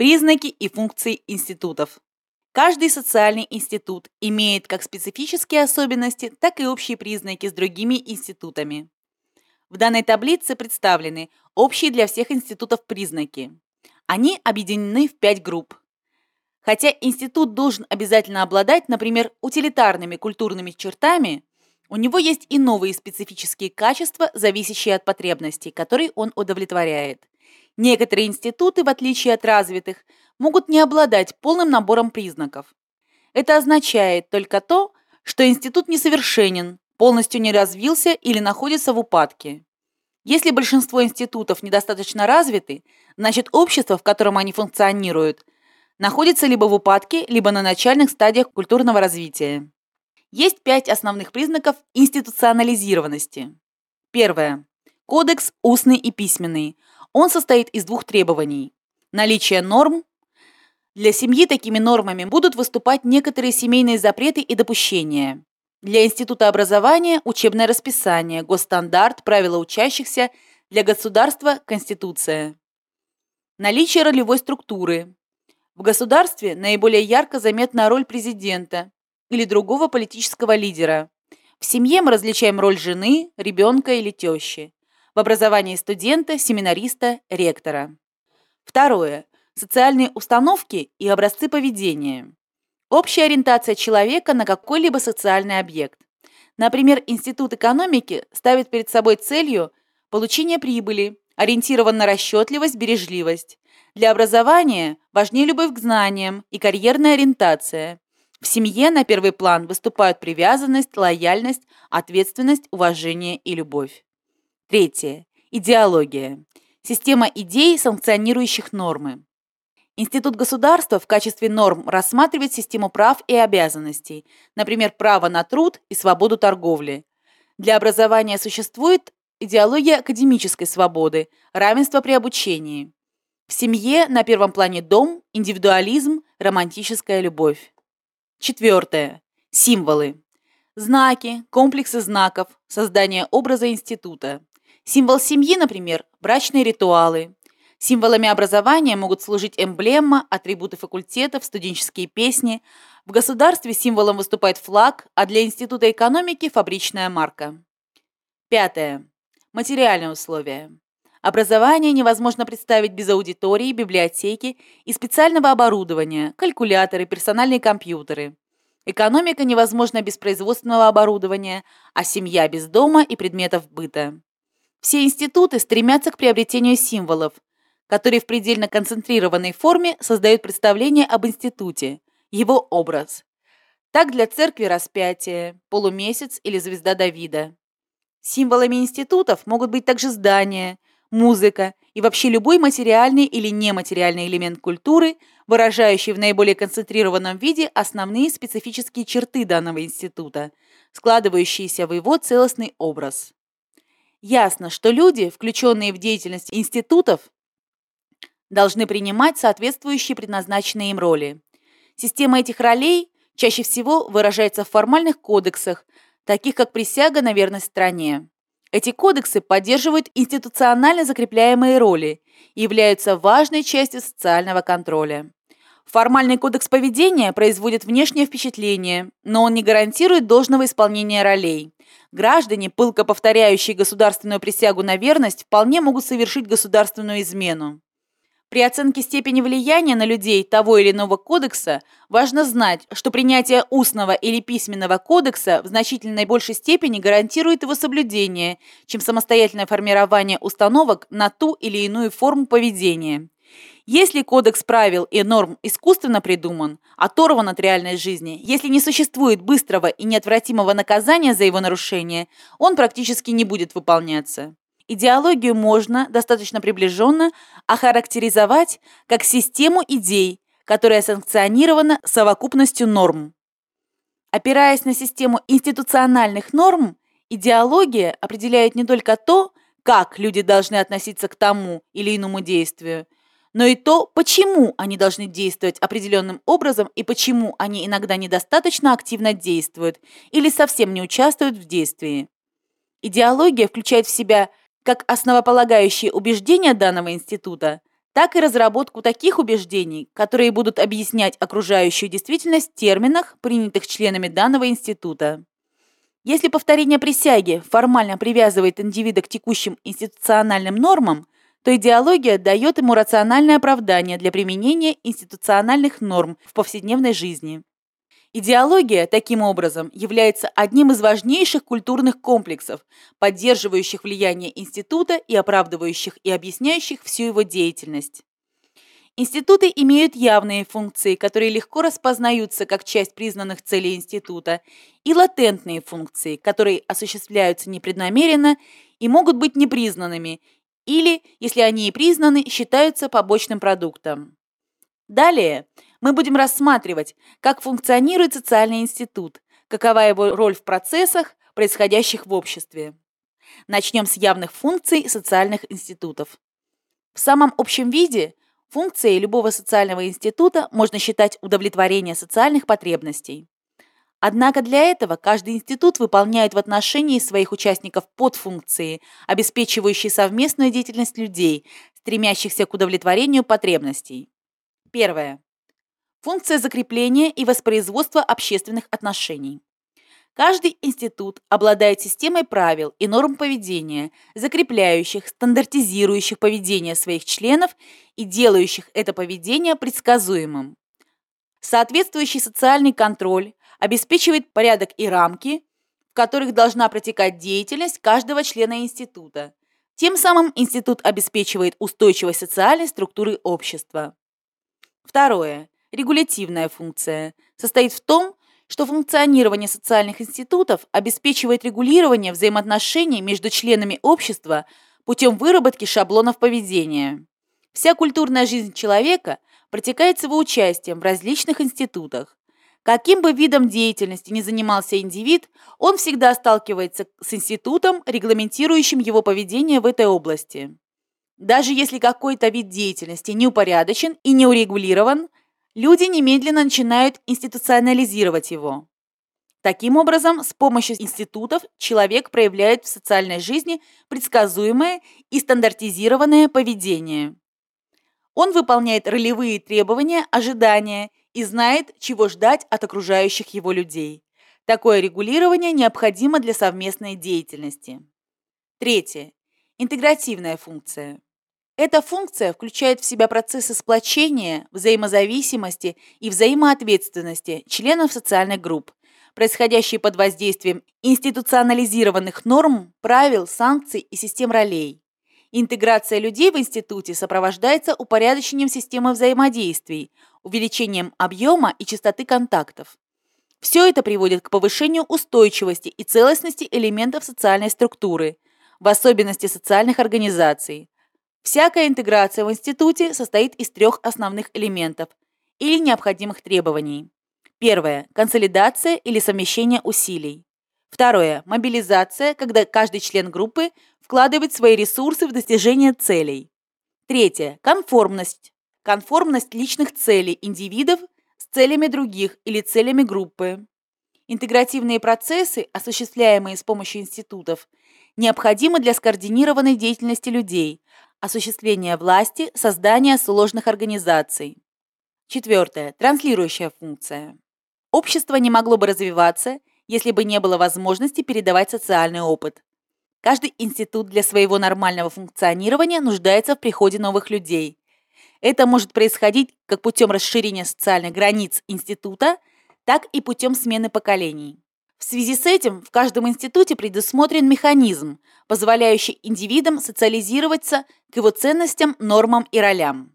Признаки и функции институтов. Каждый социальный институт имеет как специфические особенности, так и общие признаки с другими институтами. В данной таблице представлены общие для всех институтов признаки. Они объединены в пять групп. Хотя институт должен обязательно обладать, например, утилитарными культурными чертами, у него есть и новые специфические качества, зависящие от потребностей, которые он удовлетворяет. Некоторые институты, в отличие от развитых, могут не обладать полным набором признаков. Это означает только то, что институт несовершенен, полностью не развился или находится в упадке. Если большинство институтов недостаточно развиты, значит общество, в котором они функционируют, находится либо в упадке, либо на начальных стадиях культурного развития. Есть пять основных признаков институционализированности. Первое. Кодекс устный и письменный. Он состоит из двух требований. Наличие норм. Для семьи такими нормами будут выступать некоторые семейные запреты и допущения. Для института образования – учебное расписание, госстандарт, правила учащихся, для государства – Конституция. Наличие ролевой структуры. В государстве наиболее ярко заметна роль президента или другого политического лидера. В семье мы различаем роль жены, ребенка или тещи. В образовании студента, семинариста, ректора. Второе. Социальные установки и образцы поведения. Общая ориентация человека на какой-либо социальный объект. Например, Институт экономики ставит перед собой целью получение прибыли, ориентирован на расчетливость, бережливость. Для образования важнее любовь к знаниям и карьерная ориентация. В семье на первый план выступают привязанность, лояльность, ответственность, уважение и любовь. Третье. Идеология. Система идей, санкционирующих нормы. Институт государства в качестве норм рассматривает систему прав и обязанностей, например, право на труд и свободу торговли. Для образования существует идеология академической свободы, равенство при обучении. В семье на первом плане дом, индивидуализм, романтическая любовь. Четвертое. Символы. Знаки, комплексы знаков, создание образа института. Символ семьи, например, брачные ритуалы, Символами образования могут служить эмблема, атрибуты факультетов, студенческие песни. В государстве символом выступает флаг, а для Института экономики – фабричная марка. Пятое. Материальные условия. Образование невозможно представить без аудитории, библиотеки и специального оборудования, калькуляторы, персональные компьютеры. Экономика невозможна без производственного оборудования, а семья без дома и предметов быта. Все институты стремятся к приобретению символов, которые в предельно концентрированной форме создают представление об институте, его образ. Так для церкви распятие, полумесяц или звезда Давида. Символами институтов могут быть также здания, музыка и вообще любой материальный или нематериальный элемент культуры, выражающий в наиболее концентрированном виде основные специфические черты данного института, складывающиеся в его целостный образ. Ясно, что люди, включенные в деятельность институтов, должны принимать соответствующие предназначенные им роли. Система этих ролей чаще всего выражается в формальных кодексах, таких как присяга на верность стране. Эти кодексы поддерживают институционально закрепляемые роли и являются важной частью социального контроля. Формальный кодекс поведения производит внешнее впечатление, но он не гарантирует должного исполнения ролей. Граждане, пылко повторяющие государственную присягу на верность, вполне могут совершить государственную измену. При оценке степени влияния на людей того или иного кодекса важно знать, что принятие устного или письменного кодекса в значительной большей степени гарантирует его соблюдение, чем самостоятельное формирование установок на ту или иную форму поведения. Если кодекс правил и норм искусственно придуман, оторван от реальной жизни, если не существует быстрого и неотвратимого наказания за его нарушение, он практически не будет выполняться. Идеологию можно достаточно приближенно охарактеризовать как систему идей, которая санкционирована совокупностью норм. Опираясь на систему институциональных норм, идеология определяет не только то, как люди должны относиться к тому или иному действию, но и то, почему они должны действовать определенным образом и почему они иногда недостаточно активно действуют или совсем не участвуют в действии. Идеология включает в себя как основополагающие убеждения данного института, так и разработку таких убеждений, которые будут объяснять окружающую действительность в терминах, принятых членами данного института. Если повторение присяги формально привязывает индивида к текущим институциональным нормам, то идеология дает ему рациональное оправдание для применения институциональных норм в повседневной жизни. Идеология, таким образом, является одним из важнейших культурных комплексов, поддерживающих влияние института и оправдывающих и объясняющих всю его деятельность. Институты имеют явные функции, которые легко распознаются как часть признанных целей института, и латентные функции, которые осуществляются непреднамеренно и могут быть непризнанными, или, если они и признаны, считаются побочным продуктом. Далее мы будем рассматривать, как функционирует социальный институт, какова его роль в процессах, происходящих в обществе. Начнем с явных функций социальных институтов. В самом общем виде функцией любого социального института можно считать удовлетворение социальных потребностей. Однако для этого каждый институт выполняет в отношении своих участников подфункции, обеспечивающие совместную деятельность людей, стремящихся к удовлетворению потребностей. Первое. Функция закрепления и воспроизводства общественных отношений. Каждый институт обладает системой правил и норм поведения, закрепляющих, стандартизирующих поведение своих членов и делающих это поведение предсказуемым. Соответствующий социальный контроль обеспечивает порядок и рамки, в которых должна протекать деятельность каждого члена института. Тем самым институт обеспечивает устойчивость социальной структуры общества. Второе. Регулятивная функция состоит в том, что функционирование социальных институтов обеспечивает регулирование взаимоотношений между членами общества путем выработки шаблонов поведения. Вся культурная жизнь человека протекает с его участием в различных институтах. Каким бы видом деятельности ни занимался индивид, он всегда сталкивается с институтом, регламентирующим его поведение в этой области. Даже если какой-то вид деятельности не упорядочен и не урегулирован, люди немедленно начинают институционализировать его. Таким образом, с помощью институтов человек проявляет в социальной жизни предсказуемое и стандартизированное поведение. Он выполняет ролевые требования, ожидания и знает, чего ждать от окружающих его людей. Такое регулирование необходимо для совместной деятельности. Третье. Интегративная функция. Эта функция включает в себя процессы сплочения, взаимозависимости и взаимоответственности членов социальных групп, происходящие под воздействием институционализированных норм, правил, санкций и систем ролей. Интеграция людей в институте сопровождается упорядочением системы взаимодействий, увеличением объема и частоты контактов. Все это приводит к повышению устойчивости и целостности элементов социальной структуры, в особенности социальных организаций, Всякая интеграция в институте состоит из трех основных элементов или необходимых требований. Первое – консолидация или совмещение усилий. Второе – мобилизация, когда каждый член группы вкладывает свои ресурсы в достижение целей. Третье – конформность. Конформность личных целей индивидов с целями других или целями группы. Интегративные процессы, осуществляемые с помощью институтов, необходимы для скоординированной деятельности людей, осуществления власти, создания сложных организаций. Четвертое. Транслирующая функция. Общество не могло бы развиваться, если бы не было возможности передавать социальный опыт. Каждый институт для своего нормального функционирования нуждается в приходе новых людей. Это может происходить как путем расширения социальных границ института, так и путем смены поколений. В связи с этим в каждом институте предусмотрен механизм, позволяющий индивидам социализироваться к его ценностям, нормам и ролям.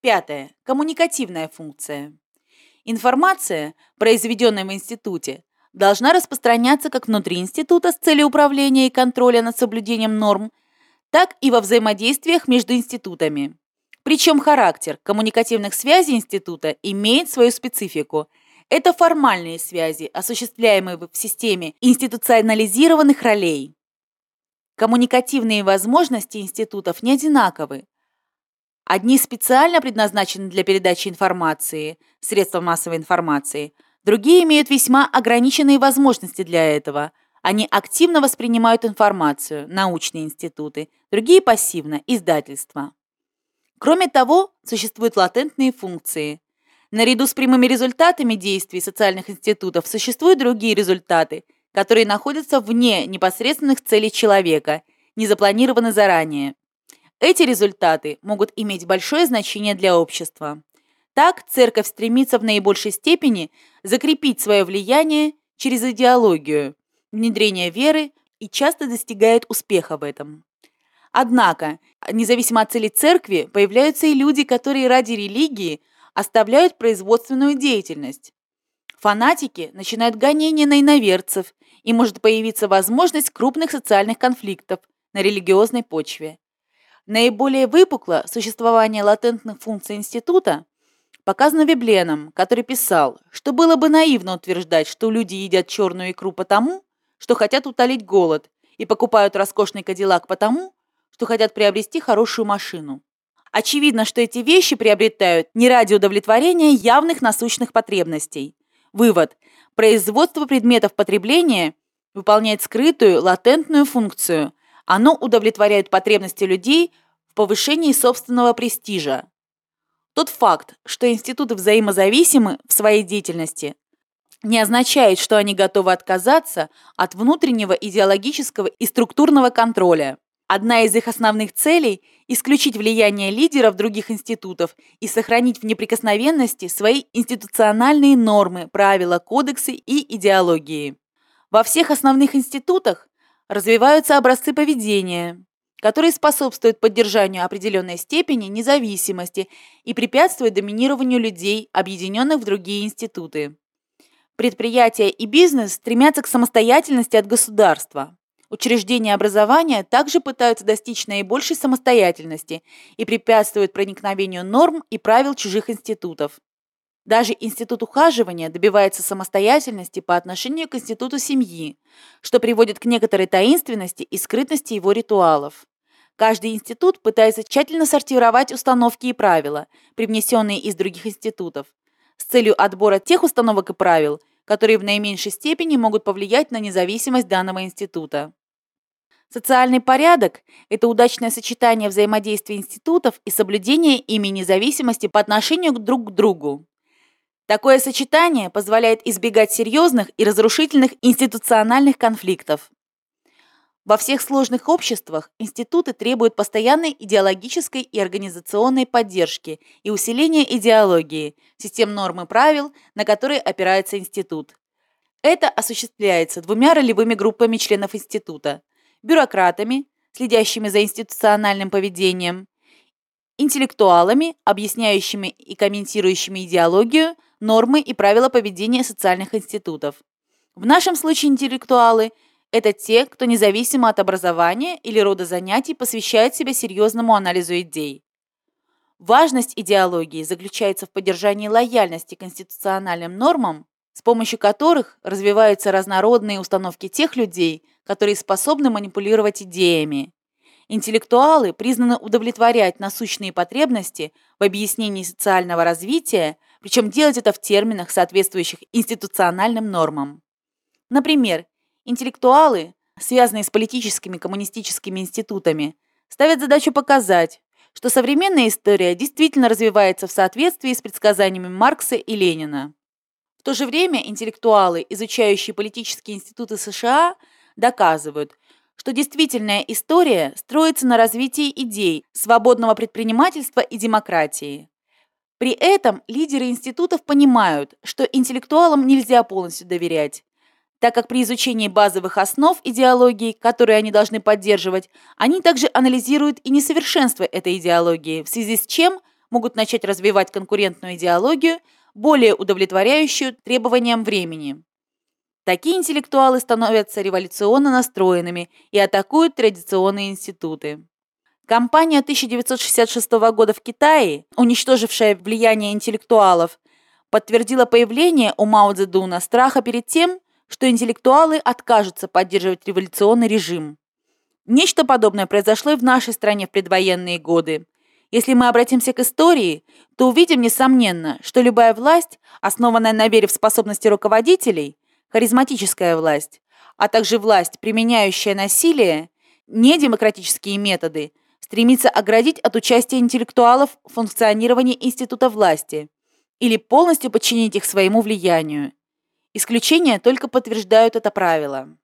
Пятое. Коммуникативная функция. Информация, произведенная в институте, должна распространяться как внутри института с целью управления и контроля над соблюдением норм, так и во взаимодействиях между институтами. Причем характер коммуникативных связей института имеет свою специфику – это формальные связи, осуществляемые в системе институционализированных ролей. Коммуникативные возможности институтов не одинаковы. Одни специально предназначены для передачи информации, средства массовой информации, другие имеют весьма ограниченные возможности для этого. Они активно воспринимают информацию, научные институты, другие пассивно, издательства. Кроме того, существуют латентные функции. Наряду с прямыми результатами действий социальных институтов существуют другие результаты, которые находятся вне непосредственных целей человека, не запланированы заранее. Эти результаты могут иметь большое значение для общества. Так, церковь стремится в наибольшей степени закрепить свое влияние через идеологию, внедрение веры и часто достигает успеха в этом. Однако, независимо от цели церкви, появляются и люди, которые ради религии оставляют производственную деятельность. Фанатики начинают гонения на иноверцев, и может появиться возможность крупных социальных конфликтов на религиозной почве. Наиболее выпукло существование латентных функций института показано Вебленом, который писал, что было бы наивно утверждать, что люди едят черную икру потому, что хотят утолить голод, и покупают роскошный кадиллак потому, что хотят приобрести хорошую машину. Очевидно, что эти вещи приобретают не ради удовлетворения явных насущных потребностей. Вывод. Производство предметов потребления выполняет скрытую, латентную функцию. Оно удовлетворяет потребности людей в повышении собственного престижа. Тот факт, что институты взаимозависимы в своей деятельности, не означает, что они готовы отказаться от внутреннего идеологического и структурного контроля. Одна из их основных целей – исключить влияние лидеров других институтов и сохранить в неприкосновенности свои институциональные нормы, правила, кодексы и идеологии. Во всех основных институтах развиваются образцы поведения, которые способствуют поддержанию определенной степени независимости и препятствуют доминированию людей, объединенных в другие институты. Предприятия и бизнес стремятся к самостоятельности от государства. Учреждения образования также пытаются достичь наибольшей самостоятельности и препятствуют проникновению норм и правил чужих институтов. Даже институт ухаживания добивается самостоятельности по отношению к институту семьи, что приводит к некоторой таинственности и скрытности его ритуалов. Каждый институт пытается тщательно сортировать установки и правила, привнесенные из других институтов, с целью отбора тех установок и правил, которые в наименьшей степени могут повлиять на независимость данного института. Социальный порядок – это удачное сочетание взаимодействия институтов и соблюдение ими независимости по отношению друг к другу. Такое сочетание позволяет избегать серьезных и разрушительных институциональных конфликтов. Во всех сложных обществах институты требуют постоянной идеологической и организационной поддержки и усиления идеологии, систем норм и правил, на которые опирается институт. Это осуществляется двумя ролевыми группами членов института – бюрократами, следящими за институциональным поведением, интеллектуалами, объясняющими и комментирующими идеологию, нормы и правила поведения социальных институтов. В нашем случае интеллектуалы – это те, кто независимо от образования или рода занятий посвящает себя серьезному анализу идей. Важность идеологии заключается в поддержании лояльности конституциональным нормам, с помощью которых развиваются разнородные установки тех людей, которые способны манипулировать идеями. Интеллектуалы признаны удовлетворять насущные потребности в объяснении социального развития, причем делать это в терминах, соответствующих институциональным нормам. Например, Интеллектуалы, связанные с политическими коммунистическими институтами, ставят задачу показать, что современная история действительно развивается в соответствии с предсказаниями Маркса и Ленина. В то же время интеллектуалы, изучающие политические институты США, доказывают, что действительная история строится на развитии идей свободного предпринимательства и демократии. При этом лидеры институтов понимают, что интеллектуалам нельзя полностью доверять, так как при изучении базовых основ идеологии, которые они должны поддерживать, они также анализируют и несовершенство этой идеологии, в связи с чем могут начать развивать конкурентную идеологию, более удовлетворяющую требованиям времени. Такие интеллектуалы становятся революционно настроенными и атакуют традиционные институты. Кампания 1966 года в Китае, уничтожившая влияние интеллектуалов, подтвердила появление у Мао Цзэдуна страха перед тем, что интеллектуалы откажутся поддерживать революционный режим. Нечто подобное произошло и в нашей стране в предвоенные годы. Если мы обратимся к истории, то увидим, несомненно, что любая власть, основанная на вере в способности руководителей, харизматическая власть, а также власть, применяющая насилие, недемократические методы, стремится оградить от участия интеллектуалов в функционировании института власти или полностью подчинить их своему влиянию. Исключения только подтверждают это правило.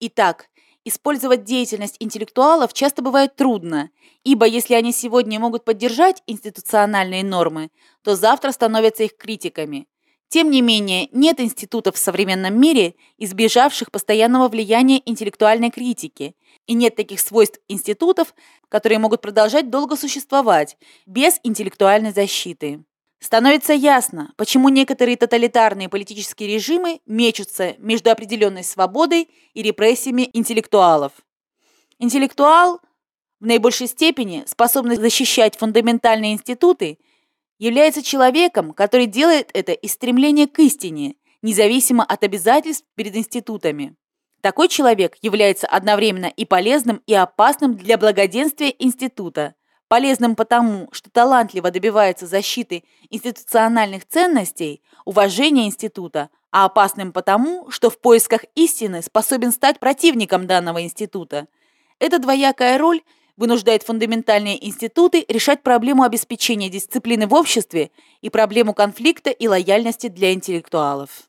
Итак, использовать деятельность интеллектуалов часто бывает трудно, ибо если они сегодня могут поддержать институциональные нормы, то завтра становятся их критиками. Тем не менее, нет институтов в современном мире, избежавших постоянного влияния интеллектуальной критики, и нет таких свойств институтов, которые могут продолжать долго существовать без интеллектуальной защиты. Становится ясно, почему некоторые тоталитарные политические режимы мечутся между определенной свободой и репрессиями интеллектуалов. Интеллектуал в наибольшей степени способный защищать фундаментальные институты является человеком, который делает это из стремления к истине, независимо от обязательств перед институтами. Такой человек является одновременно и полезным, и опасным для благоденствия института, полезным потому, что талантливо добивается защиты институциональных ценностей, уважения института, а опасным потому, что в поисках истины способен стать противником данного института. Эта двоякая роль вынуждает фундаментальные институты решать проблему обеспечения дисциплины в обществе и проблему конфликта и лояльности для интеллектуалов.